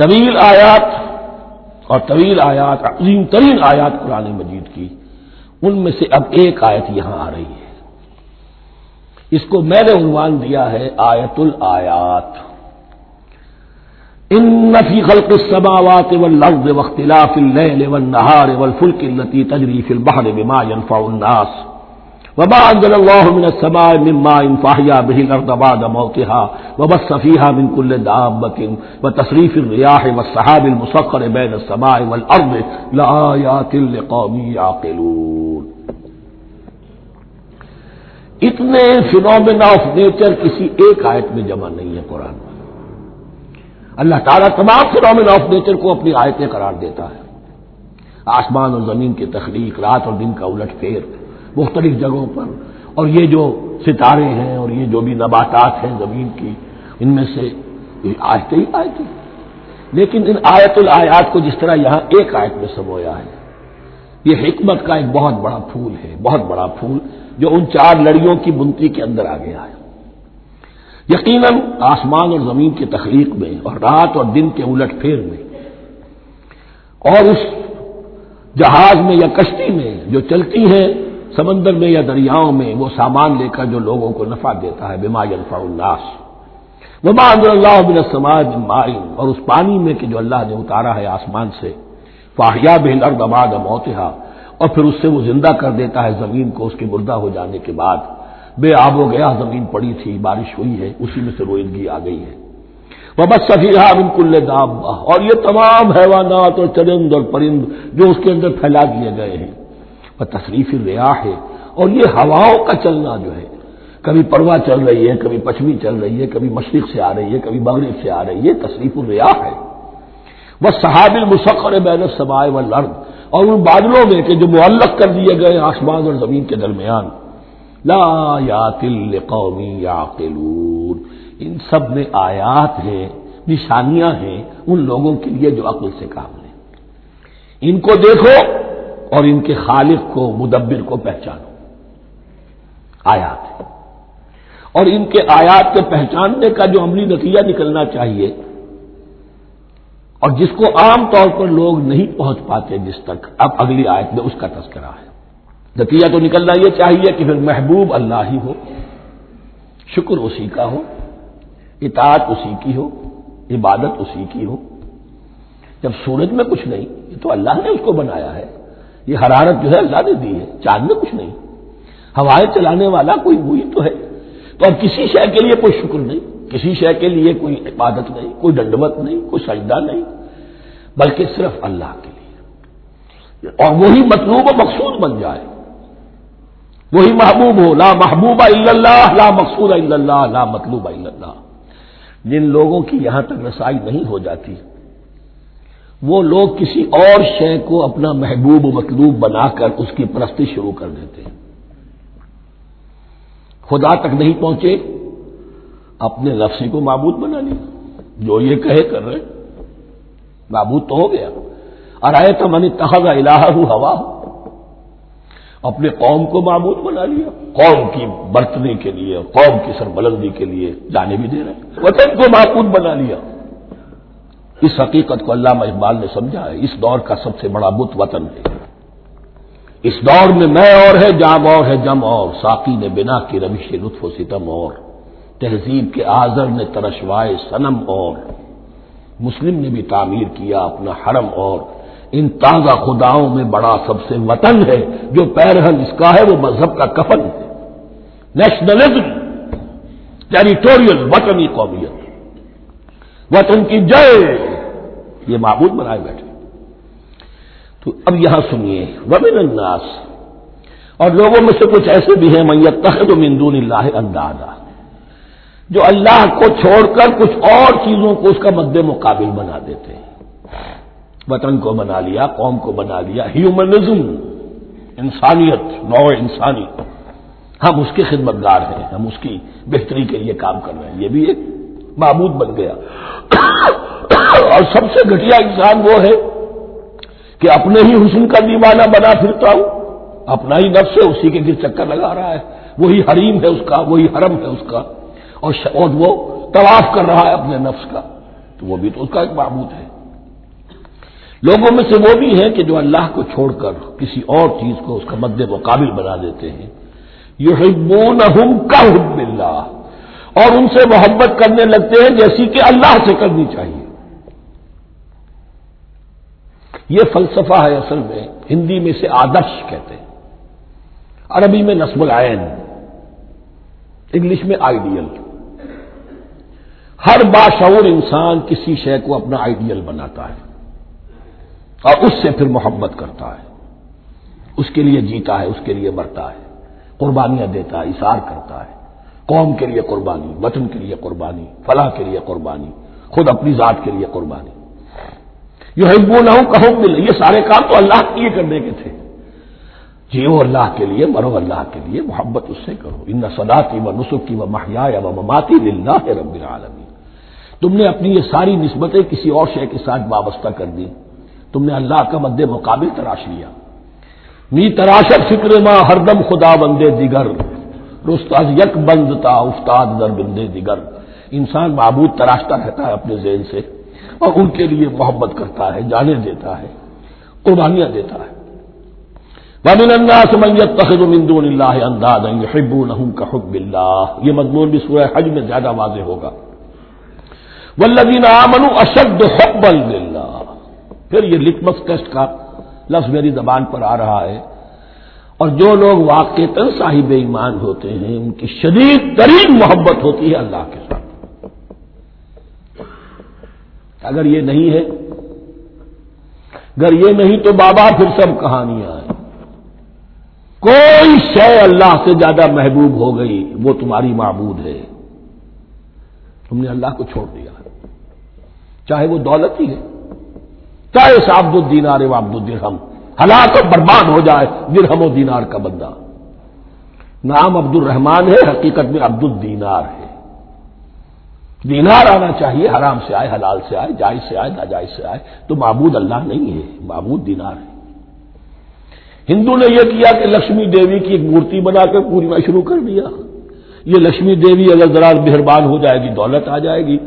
طویل آیات اور طویل آیات، عظیم ترین آیات قرآن مجید کی، ان میں سے اب ایک آیت یہاں آ رہی ہے۔ اس کو میں نے عنوان دیا ہے آیت الآیات ان نفی خلق السماوات والارض واختلاف الليل والنهار والفلك التي تجري في البحر بما ينفع الناس۔ وما انزل الله من السماء من ماء فاحيا به الارض بعد موتها وبث فيها من كل دابة وتصريف الرياح والسحاب المسخر بين السماء والارض لآيات لقوم يعقلون اتنے فینومینا آف نیچر کسی ایک آیت میں جمع نہیں ہے قرآن میں۔ اللہ تعالیٰ تمام فینومینا آف نیچر کو اپنی آیتیں قرار دیتا ہے۔ آسمان اور زمین کی تخلیق، رات اور دن کا الٹ پھیر مختلف جگہوں پر اور یہ جو ستارے ہیں اور یہ جو بھی نباتات ہیں زمین کی، ان میں سے آیتیں ہی آیتیں لیکن ان آیت الآیات کو جس طرح یہاں ایک آیت میں سمویا ہے، یہ حکمت کا ایک بہت بڑا پھول ہے، بہت بڑا پھول جو ان چار لڑیوں کی بنتی کے اندر آ گیا ہے۔ یقیناً آسمان اور زمین کی تخلیق میں اور رات اور دن کے الٹ پھیر میں اور اس جہاز میں یا کشتی میں جو چلتی ہیں سمندر میں یا دریاؤں میں وہ سامان لے کر جو لوگوں کو نفع دیتا ہے بیما الفا الناس۔ وما اللہ بن سماج مائن اور اس پانی میں کہ جو اللہ نے اتارا ہے آسمان سے۔ فاہیا بہن ارد موتحا اور پھر اس سے وہ زندہ کر دیتا ہے زمین کو اس کے مردہ ہو جانے کے بعد۔ بے آب و گیا زمین پڑی تھی، بارش ہوئی ہے، اسی میں سے روئندگی آ گئی ہے۔ وہ بس سفیہ بالکل دام اور یہ تمام حیوانات اور چرند اور پرند جو اس کے اندر پھیلا دیے گئے ہیں۔ وہ تصریف ریا ہے اور یہ ہواؤں کا چلنا جو ہے، کبھی پروا چل رہی ہے، کبھی پچھمی چل رہی ہے، کبھی مشرق سے آ رہی ہے، کبھی مغرب سے آ رہی ہے، تصریف الریا ہے۔ وہ صحاب المسخر بین السمائے والارض اور ان بادلوں میں کہ جو معلق کر دیے گئے آسمان اور زمین کے درمیان۔ لا یا تل قومی یا ان سب میں آیات ہیں، نشانیاں ہیں ان لوگوں کے لیے جو عقل سے کام لیں۔ ان کو دیکھو۔ اور ان کے خالق کو، مدبر کو پہچانو۔ آیات۔ ہے اور ان کے آیات کے پہچاننے کا جو عملی نتیجہ نکلنا چاہیے، اور جس کو عام طور پر لوگ نہیں پہنچ پاتے جس تک اب اگلی آیت میں اس کا تذکرہ ہے۔ نتیجہ تو نکلنا یہ چاہیے کہ پھر محبوب اللہ ہی ہو، شکر اسی کا ہو، اطاعت اسی کی ہو، عبادت اسی کی ہو۔ جب سورج میں کچھ نہیں، یہ تو اللہ نے اس کو بنایا ہے۔ یہ حرارت جو ہے اللہ نے دی ہے، چاند میں کچھ نہیں۔ ہوائیں چلانے والا کوئی وہی تو ہے۔ تو اب کسی شے کے لیے کوئی شکر نہیں، کسی شے کے لیے کوئی عبادت نہیں، کوئی ڈنڈوت نہیں، کوئی سجدہ نہیں، بلکہ صرف اللہ کے لیے۔ اور وہی مطلوب و مقصود بن جائے۔ وہی محبوب ہو، لا محبوبہ اللہ، لا مقصود اللہ، لا مطلوب اللہ۔ جن لوگوں کی یہاں تک رسائی نہیں ہو جاتی وہ لوگ کسی اور شے کو اپنا محبوب و مطلوب بنا کر اس کی پرستی شروع کر دیتے ہیں۔ خدا تک نہیں پہنچے، اپنے لفظی کو معبود بنا لیا۔ جو یہ کہے کر رہے معبود تو ہو گیا۔ اور آئے تو منی تحزا الہ ہوا۔ اپنے قوم کو معبود بنا لیا۔ قوم کی برتنے کے لیے، قوم کی سربلندی کے لیے جانے بھی دے رہے وطن کو معبود بنا لیا۔ اس حقیقت کو علامہ اقبال نے سمجھا ہے، اس دور کا سب سے بڑا بت وطن ہے۔ اس دور میں میں اور ہے، جام اور ہے، جم اور۔ ساقی نے بنا کی روش لطف و ستم اور۔ تہذیب کے آزر نے ترشوائے سنم اور۔ مسلم نے بھی تعمیر کیا اپنا حرم اور۔ ان تازہ خداؤں میں بڑا سب سے وطن ہے، جو پیرہن اس کا ہے، وہ مذہب کا کفن ہے۔ نیشنلزم ٹیریٹوریل وطنی قومیت۔ وطن کی جے یہ معبود بنائے بیٹھے۔ تو اب یہاں سنیے وبن الناس، اور لوگوں میں سے کچھ ایسے بھی ہیں میت تخت و مندون اللہ اندازہ، جو اللہ کو چھوڑ کر کچھ اور چیزوں کو اس کا مد مقابل بنا دیتے ہیں۔ وطن کو بنا لیا، قوم کو بنا لیا ہیومنزم انسانیت نو انسانی۔ ہم اس کے خدمت گار ہیں، ہم اس کی بہتری کے لیے کام کر رہے ہیں۔ یہ بھی ایک معبود بن گیا۔ اور سب سے گھٹیا انسان وہ ہے کہ اپنے ہی حسن کا دیوانہ بنا پھرتا ہوں۔ اپنا ہی نفس ہے، اسی کے گر چکر لگا رہا ہے۔ وہی حریم ہے اس کا، وہی حرم ہے اس کا۔ اور وہ طواف کر رہا ہے اپنے نفس کا۔ تو وہ بھی تو اس کا ایک معبود ہے۔ لوگوں میں سے وہ بھی ہے کہ جو اللہ کو چھوڑ کر کسی اور چیز کو اس کا مد مقابل بنا دیتے ہیں۔ یہ کا حب اللہ۔ اور ان سے محبت کرنے لگتے ہیں جیسی کہ اللہ سے کرنی چاہیے۔ یہ فلسفہ ہے اصل میں، ہندی میں سے آدرش کہتے ہیں۔ عربی میں نصب العین، انگلش میں آئیڈیل۔ ہر باشعور انسان کسی شے کو اپنا آئیڈیل بناتا ہے اور اس سے پھر محبت کرتا ہے۔ اس کے لیے جیتا ہے، اس کے لیے مرتا ہے۔ قربانیاں دیتا ہے اشار کرتا ہے۔ قوم کے لیے قربانی، وطن کے لیے قربانی، فلاح کے لیے قربانی، خود اپنی ذات کے لیے قربانی۔ یہ حب نہ ہوں یہ سارے کام تو اللہ کے لیے کرنے کے تھے۔ جیو اللہ کے لیے، مرو اللہ کے لیے محبت اس سے کرو۔ ان صلاحی و نسخ کی و محیا و مماتی اللہ رب العالمین۔ تم نے اپنی یہ ساری نسبتیں کسی اور شے کے ساتھ وابستہ کر دی۔ تم نے اللہ کا مد مقابل تراش لیا۔ می تراشت فکر ماں ہر دم خدا بندے دیگر۔ رستاز یک بند تا استاد در بندے دیگر۔ انسان معبود تراشتا رہتا ہے اپنے ذہن سے۔ اور ان کے لیے محبت کرتا ہے، جانے دیتا ہے، قربانیاں دیتا ہے۔ بابن اللہ سمیت تخد مندون اللہ انداز حب کا حب اللہ یہ مضمون بھی سورہ حج میں زیادہ واضح ہوگا۔ ولدین آمن اشد حب اللہ پھر یہ لٹمس ٹیسٹ کا لفظ میری زبان پر آ رہا ہے۔ اور جو لوگ واقع صاحب ایمان ہوتے ہیں، ان کی شدید ترین محبت ہوتی ہے اللہ کے ساتھ۔ اگر یہ نہیں ہے، اگر یہ نہیں تو بابا پھر سب کہانیاں ہیں۔ کوئی شے اللہ سے زیادہ محبوب ہو گئی، وہ تمہاری معبود ہے۔ تم نے اللہ کو چھوڑ دیا۔ چاہے وہ دولت ہی ہے، چاہے عبد الدینار و عبد الدرہم ہلاک و برباد ہو جائے درہم و دینار کا بندہ۔ نام عبد الرحمان ہے، حقیقت میں عبد الدینار ہے۔ دینار آنا چاہیے، حرام سے آئے، حلال سے آئے، جائز سے آئے، ناجائز سے آئے، تو معبود اللہ نہیں ہے، معبود دینار ہے۔ ہندو نے یہ کیا کہ لکشمی دیوی کی ایک مورتی بنا کر پورنا شروع کر دیا۔ یہ لکشمی دیوی اگر ذرا مہربان ہو جائے گی، دولت آ جائے گی۔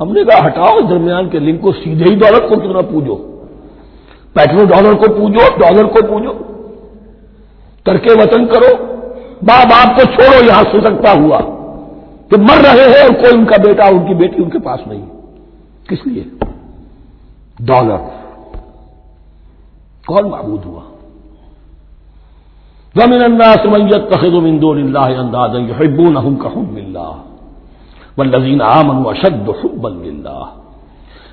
ہم نے کہا، ہٹاؤ اس درمیان کے لنک کو، سیدھے ہی دولت کو کتنا پوجو۔ پیٹرول ڈالر کو پوجو، ڈالر کو پوجو۔ ترک وطن کرو باپ باپ کو چھوڑو، یہاں سے سکتا ہوا۔ کہ مر رہے ہیں اور کوئی ان کا بیٹا ان کی بیٹی ان کے پاس نہیں کس لیے؟ ڈالر کون معبود ہوا؟ ومن الناس من يتخذ من دون الله اندازا يحبونهم كحب الله والذين امنوا اشد حبا لله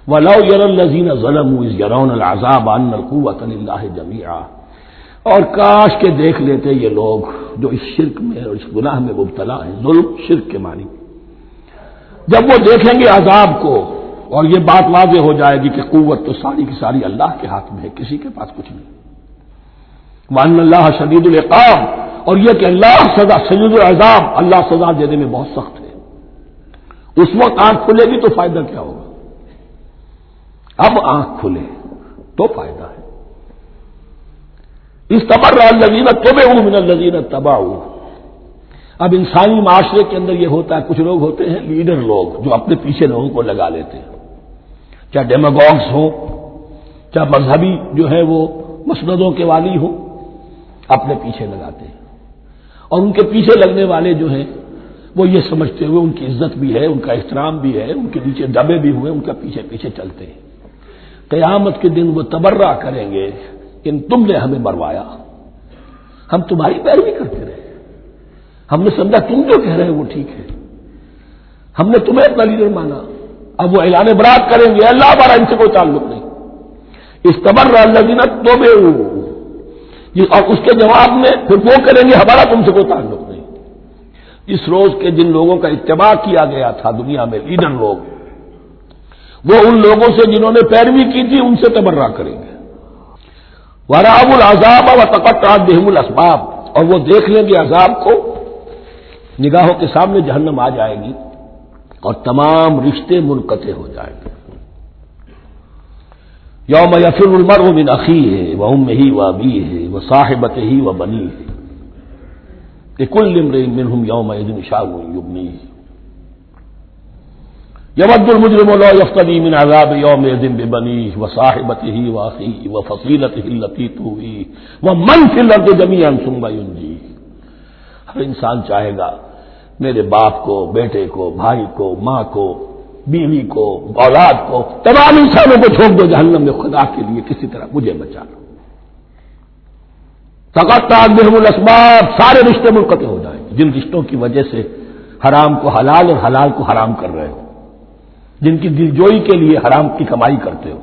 ولو يرى الذين ظلموا اذ يرون العذاب ان القوه لله جميعا اور کاش کے دیکھ لیتے یہ لوگ جو اس شرک میں اور اس گناہ میں مبتلا ہیں، ظلم شرک کے معنی۔ جب وہ دیکھیں گے عذاب کو اور یہ بات واضح ہو جائے گی کہ قوت تو ساری کی ساری اللہ کے ہاتھ میں ہے، کسی کے پاس کچھ نہیں۔ مان اللہ شدید العقاب اور یہ کہ اللہ سزا شدید العذاب اللہ سزا دینے میں بہت سخت ہے۔ اس وقت آنکھ کھلے گی تو فائدہ کیا ہوگا؟ اب آنکھ کھلے تو فائدہ ہے۔ اس تبر الزین تبے من الزین تباہ اب انسانی معاشرے کے اندر یہ ہوتا ہے، کچھ لوگ ہوتے ہیں لیڈر لوگ جو اپنے پیچھے لوگوں کو لگا لیتے ہیں۔ چاہے ڈیموگس ہو چاہے مذہبی جو ہے وہ مسندوں کے والی ہوں، اپنے پیچھے لگاتے ہیں۔ اور ان کے پیچھے لگنے والے جو ہیں، وہ یہ سمجھتے ہوئے ان کی عزت بھی ہے، ان کا احترام بھی ہے، ان کے نیچے دبے بھی ہوئے، ان کا پیچھے پیچھے چلتے ہیں۔ قیامت کے دن وہ تبرہ کریں گے۔ کہ تم نے ہمیں مروایا۔ ہم تمہاری پیروی کرتے رہے۔ ہم نے سمجھا تم جو کہہ رہے ہیں وہ ٹھیک ہے۔ ہم نے تمہیں اپنا لیڈر مانا۔ اب وہ اعلان برات کریں گے۔ اللہ ہمارا ان سے کوئی تعلق نہیں۔ اس تبر اللہ تو بے جی، اور اس کے جواب میں پھر وہ کریں گے، ہمارا تم سے کوئی تعلق نہیں۔ اس روز کے جن لوگوں کا اتباع کیا گیا تھا، دنیا میں لیڈر لوگ، وہ ان لوگوں سے جنہوں نے پیروی کی تھی، ان سے تبرہ کریں گے۔ وراب العذاب و تقت بہم الاسباب اور وہ دیکھ لیں گے عذاب کو، نگاہوں کے سامنے جہنم آ جائے گی اور تمام رشتے منقطع ہو جائیں گے۔ یوم یفر المر و من عقی ہے وہ ام ہی و ابی ہے وہ صاحبت ہی و بنی ہے کہ کل نمر من ہوں یوم شاہ یبنی یمد المجرم لو یفتنی من عذاب یوم دن بنی و صاحبت ہی واقعی و فصیلت ہی لطیت ہوئی وہ من فلت جمی انسنگا جی ہر انسان چاہے گا میرے باپ کو، بیٹے کو، بھائی کو، ماں کو، بیوی کو، اولاد کو، تمام انسانوں کو چھوڑ دو جہنم میں خدا کے لیے کسی طرح مجھے بچا لو۔ فقط بحم الاسباب سارے رشتے منقطع ہو جائیں جن رشتوں کی وجہ سے حرام کو حلال اور حلال کو حرام کر رہے ہو۔ جن کی دلجوئی کے لیے حرام کی کمائی کرتے ہو۔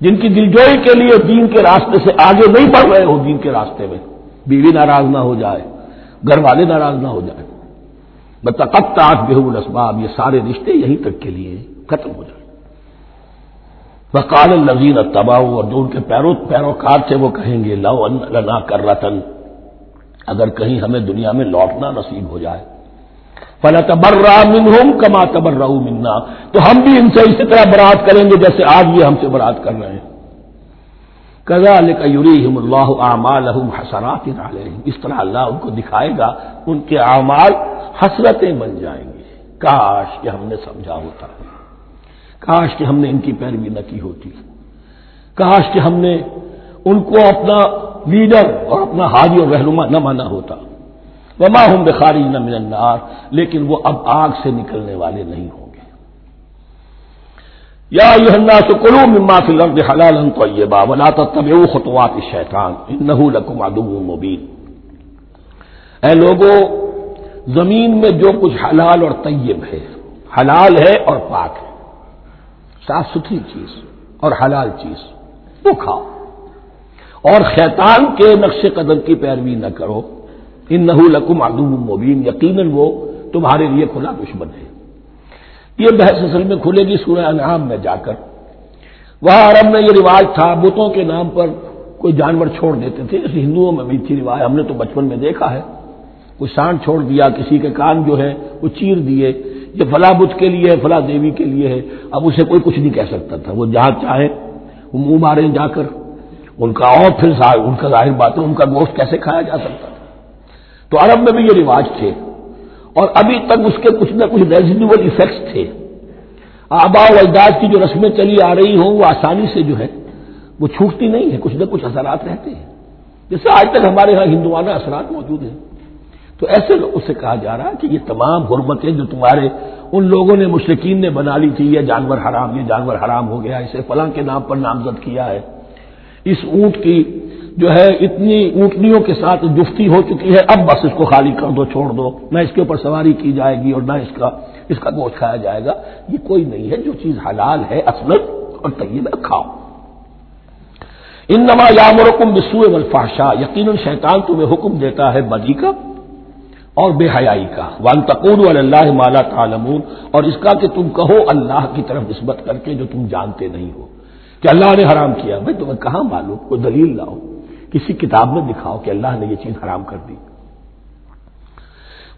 جن کی دلجوئی کے لیے دین کے راستے سے آگے نہیں بڑھ رہے ہو، دین کے راستے میں۔ بیوی ناراض نہ ہو جائے، گھر والے ناراض نہ ہو جائے۔ بتقطع بہو الاسباب یہ سارے رشتے یہیں تک کے لیے ختم ہو جائیں بقال الزین تباہ اور جو ان کے پیرو، پیروکار تھے، وہ کہیں گے، لو لنا کر رتن اگر کہیں ہمیں دنیا میں لوٹنا نصیب ہو جائے۔ فلا تبر من کما تبر منا۔ تو ہم بھی ان سے اسی طرح برات کریں گے جیسے آج یہ ہم سے برات کر رہے ہیں۔ کزا یوریم اللہ اعمال حسرات اس طرح اللہ ان کو دکھائے گا، ان کے اعمال حسرتیں بن جائیں گے کاش کہ ہم نے سمجھا ہوتا۔ کاش کہ ہم نے ان کی پیروی نہ کی ہوتی۔ کاش کہ ہم نے ان کو اپنا لیڈر اور اپنا حاجی اور رہنما نہ مانا ہوتا۔ وما ہوں بخاری نہ النار، لیکن وہ اب آگ سے نکلنے والے نہیں ہوں گے۔ یا کلو مما فی الارض حلالا طیبا ولا تتبعوا خطوات الشیطان انه لکم عدو مبین۔ اے لوگوں زمین میں جو کچھ حلال اور طیب ہے، حلال ہے اور پاک ہے، صاف ستھری چیز اور حلال چیز، وہ کھاؤ۔ اور شیطان کے نقش قدم کی پیروی نہ کرو۔ ان نحو لکم ادو مبین، یقیناً وہ تمہارے لیے کھلا دشمن ہے۔ یہ بحث اصل میں کھلے گی سورہ انعام میں جا کر۔ وہاں عرب میں یہ رواج تھا، بتوں کے نام پر کوئی جانور چھوڑ دیتے تھے۔ اس ہندوؤں میں بھی تھی رواج، ہم نے تو بچپن میں دیکھا ہے۔ کوئی سانڈ چھوڑ دیا، کسی کے کان جو ہے وہ چیر دیے۔ یہ فلاں بت کے لیے ہے، فلاں دیوی کے لیے ہے۔ اب اسے کوئی کچھ نہیں کہہ سکتا تھا۔ وہ جہاں چاہے، وہ منہ مارے جا کر۔ ان کا اور پھر ان کا ظاہر بات ہے ان کا گوشت کیسے کھایا جا سکتا تو عرب میں بھی یہ رواج تھے اور ابھی تک اس کے کچھ نہ کچھ ریزنیبل افیکٹس تھے۔ آبا و اجداد کی جو رسمیں چلی آ رہی ہوں وہ آسانی سے جو ہے وہ چھوٹتی نہیں ہے کچھ نہ کچھ اثرات رہتے ہیں۔ جیسے آج تک ہمارے یہاں ہندوانہ اثرات موجود ہیں۔ تو ایسے لوگوں سے کہا جا رہا ہے کہ یہ تمام حرمتیں جو تمہارے ان لوگوں نے مشرقین نے بنا لی تھی، یہ جانور حرام، یہ جانور حرام ہو گیا، اسے فلاں کے نام پر نامزد کیا ہے۔ اس اونٹ کی جو ہے اتنی اونٹنیوں کے ساتھ جفتی ہو چکی ہے، اب بس اس کو خالی کر دو، چھوڑ دو۔ نہ اس کے اوپر سواری کی جائے گی اور نہ اس کا اس کا گوشت کھایا جائے گا۔ یہ کوئی نہیں ہے، جو چیز حلال ہے اصلت اور طیب کھاؤ۔ ان نما یامرکم بسو الفاشا یقیناً شیطان تمہیں حکم دیتا ہے بدی کا اور بے حیائی کا۔ وان تقور اللہ مالا تعلمون۔ اور اس کا کہ تم کہو اللہ کی طرف نسبت کر کے جو تم جانتے نہیں ہو۔ کہ اللہ نے حرام کیا، بھائی تمہیں کہاں معلوم؟ کوئی دلیل لاؤ کسی کتاب میں دکھاؤ کہ اللہ نے یہ چیز حرام کر دی۔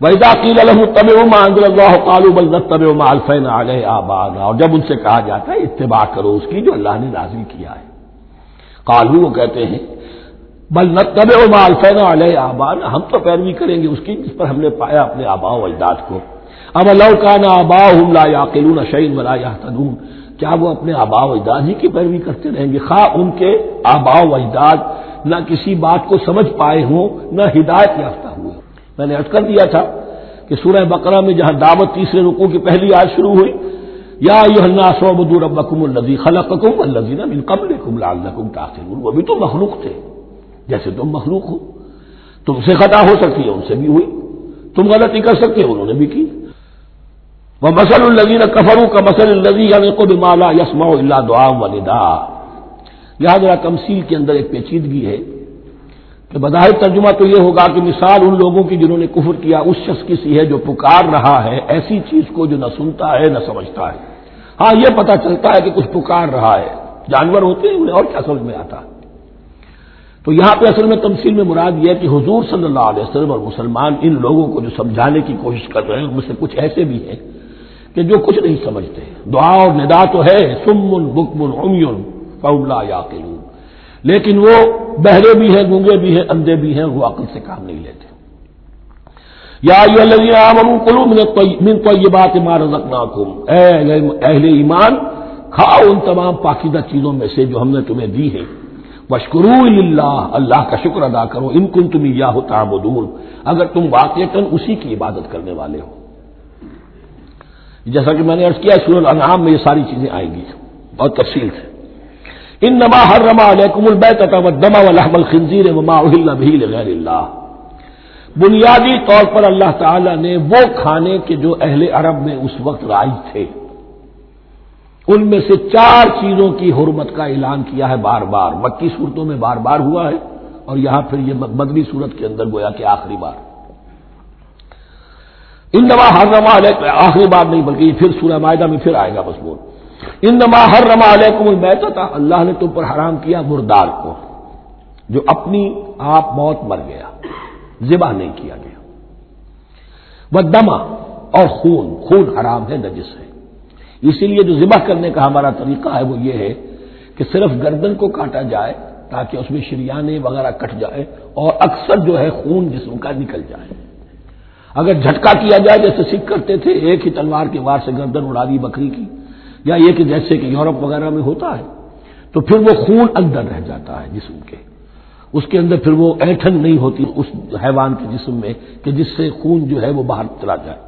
ویدا قیل طب اللہ بل طب الفین علیہ آباد اور جب ان سے کہا جاتا ہے اتباع کرو اس کی جو اللہ نے نازل کیا ہے۔ کالو وہ کہتے ہیں، بل نہ طب الفین علیہ آباد ہم تو پیروی کریں گے اس کی جس پر ہم نے پایا اپنے آبا و اجداد کو۔ اب اللہ کا نا آبا لا یا قلون شعین ولا یا کیا وہ اپنے آبا و اجداد ہی کی پیروی کرتے رہیں گے؟ خواہ ان کے آبا و اجداد نہ کسی بات کو سمجھ پائے ہوں، نہ ہدایت یافتہ ہوئے۔ میں نے ارد کر دیا تھا کہ سورہ بقرہ میں جہاں دعوت تیسرے رکو کی پہلی آج شروع ہوئی، یا ربکم الزی خلقکم الزین من قبلکم لعلکم تاخرون وہ بھی تو مخلوق تھے۔ جیسے تم مخلوق ہو، تم سے خطا ہو سکتی ہے، ان سے بھی ہوئی۔ تم غلطی کر سکتے ہو، انہوں نے بھی کی۔ وہ مسل الزین کفرو کا مسل الزی یعنی کو بھی مالا یسما اللہ دعا و ندا یہاں ذرا تمسیل کے اندر ایک پیچیدگی ہے کہ بظاہر ترجمہ تو یہ ہوگا کہ مثال ان لوگوں کی جنہوں نے کفر کیا، اس شخص کی سی ہے جو پکار رہا ہے، ایسی چیز کو جو نہ سنتا ہے، نہ سمجھتا ہے۔ ہاں یہ پتا چلتا ہے کہ کچھ پکار رہا ہے۔ جانور ہوتے ہیں، انہیں اور کیا سمجھ میں آتا۔ ہے تو یہاں پہ اصل میں تمسیل میں مراد یہ ہے کہ حضور صلی اللہ علیہ وسلم اور مسلمان ان لوگوں کو جو سمجھانے کی کوشش کر رہے ہیں، ان میں سے کچھ ایسے بھی ہیں کہ جو کچھ نہیں سمجھتے۔ دعا اور ندا تو ہے سمن بکمن امین فولا یا لیکن وہ بہرے بھی ہیں، گونگے بھی ہیں، اندھے بھی ہیں، وہ عقل سے کام نہیں لیتے۔ یا من تو یہ بات مار اے اہل ایمان، کھاؤ ان تمام پاکیزہ چیزوں میں سے جو ہم نے تمہیں دی ہے بشکرو اللہ اللہ کا شکر ادا کرو۔ ان کن تم یا ہوتا اگر تم واقع اسی کی عبادت کرنے والے ہو۔ جیسا کہ میں نے عرض کیا سورج انعام میں یہ ساری چیزیں آئیں گی۔ اور تفصیل سے ان نما ہر رما علیکم البیت دما غیر اللہ۔ بنیادی طور پر اللہ تعالی نے وہ کھانے کے جو اہل عرب میں اس وقت رائج تھے، ان میں سے چار چیزوں کی حرمت کا اعلان کیا ہے بار بار۔ مکی صورتوں میں بار بار ہوا ہے اور یہاں پھر یہ مدنی صورت کے اندر گویا کہ آخری بار۔ ان نما ہر رما آخری بار نہیں بلکہ یہ پھر سورہ معاہدہ میں پھر آئے گا مضمون ان نما ہر رما علیکم تھا اللہ نے تم پر حرام کیا مردار کو، جو اپنی آپ موت مر گیا، ذبح نہیں کیا گیا۔ وہ دما اور خون خون حرام ہے، نجس ہے۔ اسی لیے جو ذبح کرنے کا ہمارا طریقہ ہے وہ یہ ہے کہ صرف گردن کو کاٹا جائے تاکہ اس میں شریانے وغیرہ کٹ جائے اور اکثر جو ہے خون جسم کا نکل جائے۔ اگر جھٹکا کیا جائے، جیسے سکھ کرتے تھے، ایک ہی تلوار کے وار سے گردن اڑا دی بکری کی یا یہ کہ جیسے کہ یورپ وغیرہ میں ہوتا ہے، تو پھر وہ خون اندر رہ جاتا ہے جسم کے۔ اس کے اندر پھر وہ ایٹھن نہیں ہوتی اس حیوان کے جسم میں کہ جس سے خون جو ہے وہ باہر چلا جائے۔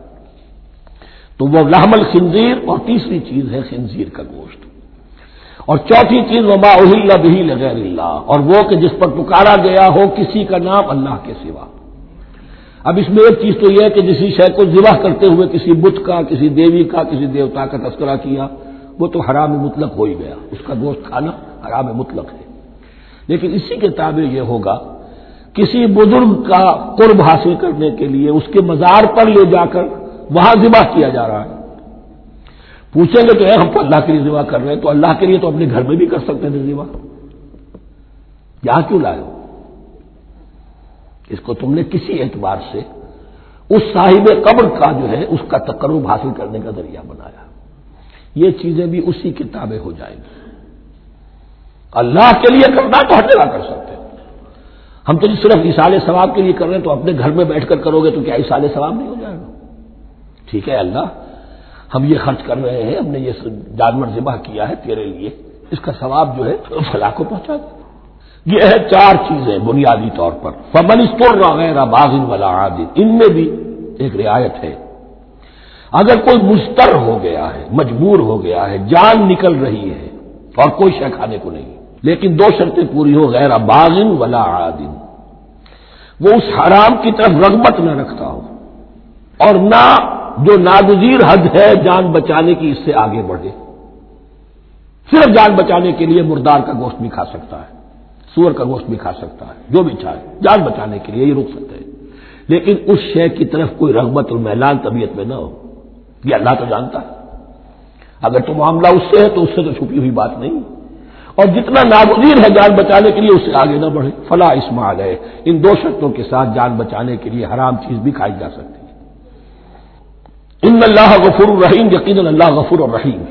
تو وہ لحمل خنزیر اور تیسری چیز ہے خنزیر کا گوشت۔ اور چوتھی چیز وبا اہل بھی لغیر اللہ، اور وہ کہ جس پر پکارا گیا ہو کسی کا نام اللہ کے سوا۔ اب اس میں ایک چیز تو یہ ہے کہ جسی شے کو ذبح کرتے ہوئے کسی بت کا، کسی دیوی کا، کسی دیوتا کا تذکرہ کیا وہ تو حرام مطلق ہو ہی گیا۔ اس کا گوشت کھانا حرام مطلق ہے۔ لیکن اسی کے تعبیر یہ ہوگا، کسی بزرگ کا قرب حاصل کرنے کے لیے اس کے مزار پر لے جا کر وہاں ذبح کیا جا رہا ہے۔ پوچھیں گے تو اے، ہم اللہ کے لیے ذبح کر رہے ہیں، تو اللہ کے لیے تو اپنے گھر میں بھی کر سکتے تھے ذبح۔ یہاں کیوں لائے ہو؟ اس کو تم نے کسی اعتبار سے اس صاحب قبر کا جو ہے، اس کا تقرب حاصل کرنے کا ذریعہ بنایا۔ یہ چیزیں بھی اسی کتابیں ہو جائیں گی۔ اللہ کے لیے کرنا تو ہر جگہ کر سکتے ہم تو جی صرف اشال ثواب کے لیے کر رہے ہیں تو اپنے گھر میں بیٹھ کر کرو گے تو کیا اشال ثواب نہیں ہو جائے گا؟ ٹھیک ہے اللہ، ہم یہ خرچ کر رہے ہیں، ہم نے یہ جانور ذبح کیا ہے تیرے لیے۔ اس کا ثواب جو ہے، فلاح کو پہنچا دے یہ ہے چار چیزیں بنیادی طور پر۔ فمن وغیرہ باغن والا عادل ان میں بھی ایک رعایت ہے۔ اگر کوئی مستر ہو گیا ہے، مجبور ہو گیا ہے، جان نکل رہی ہے اور کوئی شے کھانے کو نہیں۔ لیکن دو شرطیں پوری ہو غیر باغن ولا عادن۔ وہ اس حرام کی طرف رغبت نہ رکھتا ہو۔ اور نہ جو ناگزیر حد ہے، جان بچانے کی اس سے آگے بڑھے۔ صرف جان بچانے کے لیے مردار کا گوشت بھی کھا سکتا ہے، سور کا گوشت بھی کھا سکتا ہے، جو بھی چاہے۔ جان بچانے کے لیے یہ رک سکتے ہیں لیکن اس شے کی طرف کوئی رغبت اور میلان طبیعت میں نہ ہو۔ یہ اللہ تو جانتا ہے۔ اگر تو معاملہ اس سے ہے تو اس سے تو چھپی ہوئی بات نہیں۔ اور جتنا ناگزیر ہے جان بچانے کے لیے، اس سے آگے نہ بڑھے۔ فلاں اسما ہے ان دو شرطوں کے ساتھ جان بچانے کے لیے حرام چیز بھی کھائی جا سکتی ہے۔ ان اللہ غفور الرحیم یقین اللہ غفور الرحیم۔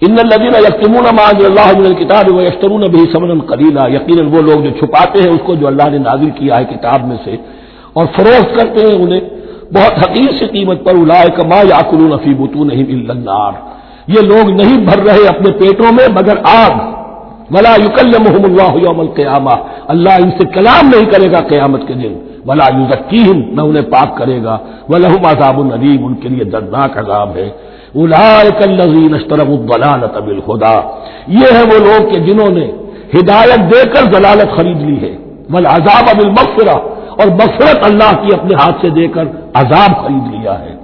ان الدین یقمون اللہ کتاب و یشترون بھی سمن قلیلہ یقیناً وہ لوگ جو چھپاتے ہیں، اس کو جو اللہ نے نازل کیا ہے کتاب میں سے اور فروخت کرتے ہیں انہیں۔ بہت حقیق سے قیمت پر الاائے کما یا قلون فی بتو نہیں یہ لوگ نہیں بھر رہے اپنے پیٹوں میں، مگر آگ۔ ولا یوکل محمد اللہ یوم القیامہ۔ اللہ ان سے کلام نہیں کرے گا قیامت کے دن۔ ولا یوزکیم نہ انہیں پاک کرے گا۔ وہ عذاب النیم ان کے لیے دردناک عذاب ہے۔ الزین اشترب الضلالت یہ ہے وہ لوگ کہ جنہوں نے ہدایت دے کر ضلالت خرید لی ہے۔ بل عذاب اور مفرت اللہ کی اپنے ہاتھ سے دے کر عذاب خرید لیا ہے۔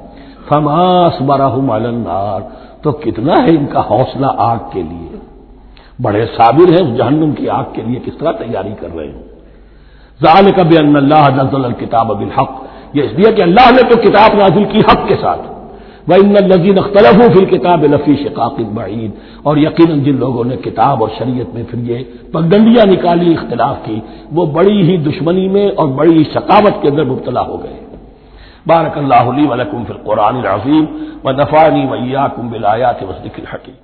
فماس براہم النار۔ تو کتنا ہے ان کا حوصلہ آگ کے لیے؟ بڑے صابر ہیں اس جہنم کی آگ کے لیے کس طرح تیاری کر رہے ہیں۔ ظال کب اللہ نزل الکتاب بالحق۔ یہ اس لیے کہ اللہ نے تو کتاب نازل کی حق کے ساتھ۔ وہ ان الزین اختلف ہو پھر کتاب لفی شقاق بعید اور یقیناً جن لوگوں نے کتاب اور شریعت میں پھر یہ پگڈنڈیاں نکالی، اختلاف کی، وہ بڑی ہی دشمنی میں اور بڑی ہی ثقافت کے اندر مبتلا ہو گئے۔ بارک اللہ علی ولکم فی القرآن العظیم و نفانی ویا کم بلایا وسط الحکیم۔